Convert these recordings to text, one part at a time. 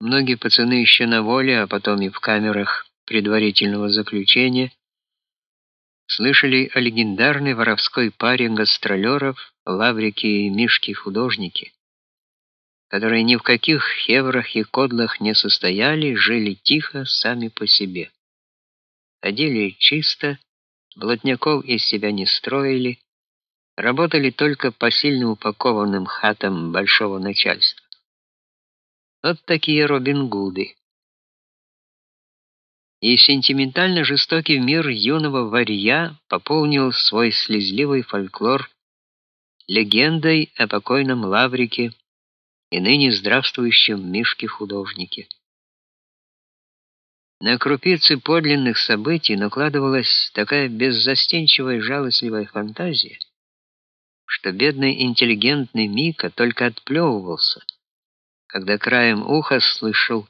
Многие пацаны еще на воле, а потом и в камерах предварительного заключения слышали о легендарной воровской паре гастролеров Лаврике и Мишке художники, которые ни в каких хеврах и кодлах не состояли, жили тихо сами по себе. Одели чисто, блатняков из себя не строили, работали только по сильно упакованным хатам большого начальства. Вот такие Робин Гуды. И сентиментально жестокий мир юного варья пополнил свой слезливый фольклор легендой о покойном Лаврике и ныне здравствующем Мишке-художнике. На крупицы подлинных событий накладывалась такая беззастенчивая жалостливая фантазия, что бедный интеллигентный Мика только отплевывался, когда краем уха слышал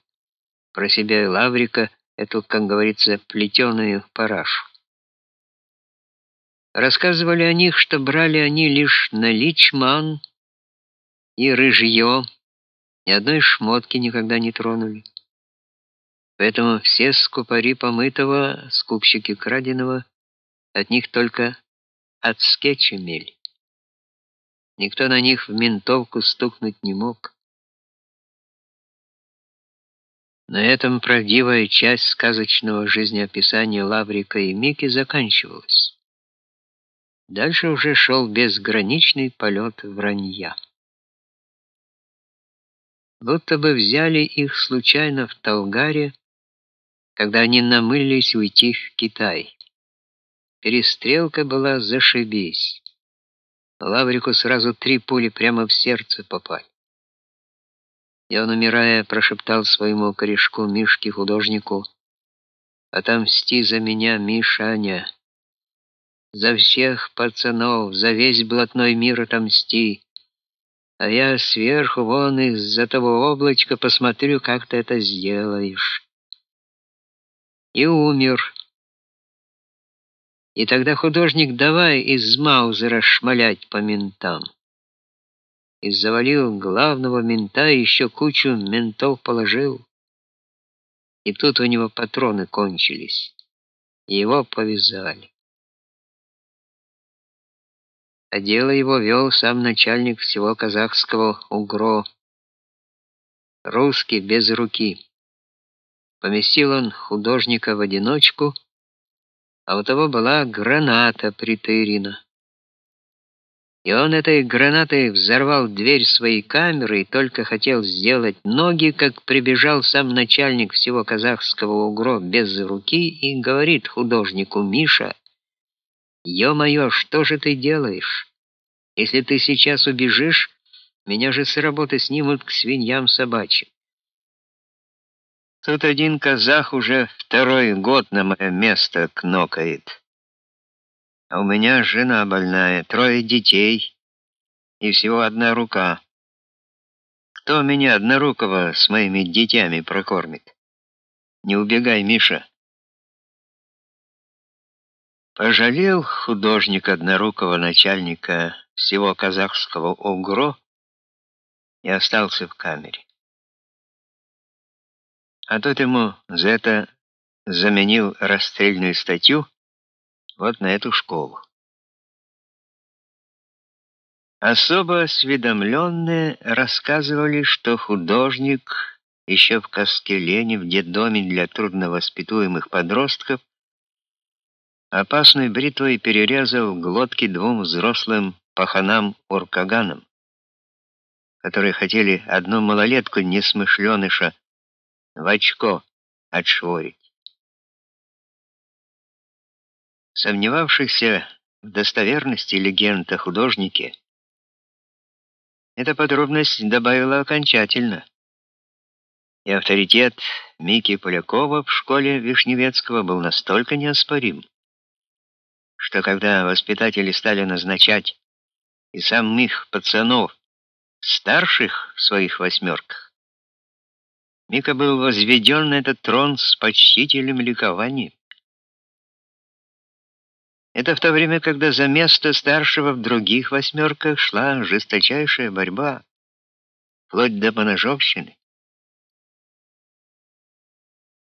про себя и Лаврика эту, как говорится, плетеную парашу. Рассказывали о них, что брали они лишь наличман и рыжье, ни одной шмотки никогда не тронули. Поэтому все скупари помытого, скупщики краденого, от них только от скетча мели. Никто на них в ментовку стукнуть не мог. На этом правдивая часть сказочного жизнеописания Лаврика и Мики заканчивалась. Дальше уже шел безграничный полет вранья. Будто бы взяли их случайно в Талгаре, когда они намылились уйти в Китай. Перестрелка была зашибись. Лаврику сразу три пули прямо в сердце попали. И он, умирая, прошептал своему корешку Мишке художнику: "Отомсти за меня, Мишаня. За всех пацанов, за весь блатной мир отомсти. А я сверху вон из-за того облачка посмотрю, как ты это сделаешь". И умер. И тогда художник давай из Маузера шмалять по ментам. И завалил главного мента, и еще кучу ментов положил. И тут у него патроны кончились. И его повязали. А дело его вел сам начальник всего казахского УГРО. Русский без руки. Поместил он художника в одиночку, а у того была граната притырена. И он этой гранатой взорвал дверь своей камеры и только хотел сделать ноги, как прибежал сам начальник всего казахского УГРО без руки и говорит художнику Миша: "Ё-моё, что же ты делаешь? Если ты сейчас убежишь, меня же с работы снимут к свиньям собачьим". Тут один казах уже второй год на мое место кнокает. А у меня жена больная, трое детей и всего одна рука. Кто меня однорукого с моими детьми прокормит? Не убегай, Миша. Пожалел художник однорукого начальника всего казахского ОГРО и остался в камере. А тот ему за это заменил расстрельную статью вот на эту школу. Особо осведомленные рассказывали, что художник еще в Каскелене в детдоме для трудновоспитуемых подростков опасной бритвой перерезал глотки двум взрослым паханам-уркаганам, которые хотели одну малолетку несмышленыша в очко отшворить. Сомневавшихся в достоверности легенд о художнике эта подробность добавила окончательно. И авторитет Мики Полякова в школе Вишневецкого был настолько неоспорим, что когда воспитатели стали назначать и самих пацанов старших в своих восьмерках, Мика был возведен на этот трон с почтительным ликованием. Это в то время, когда за место старшего в других восьмерках шла жесточайшая борьба, вплоть до поножовщины.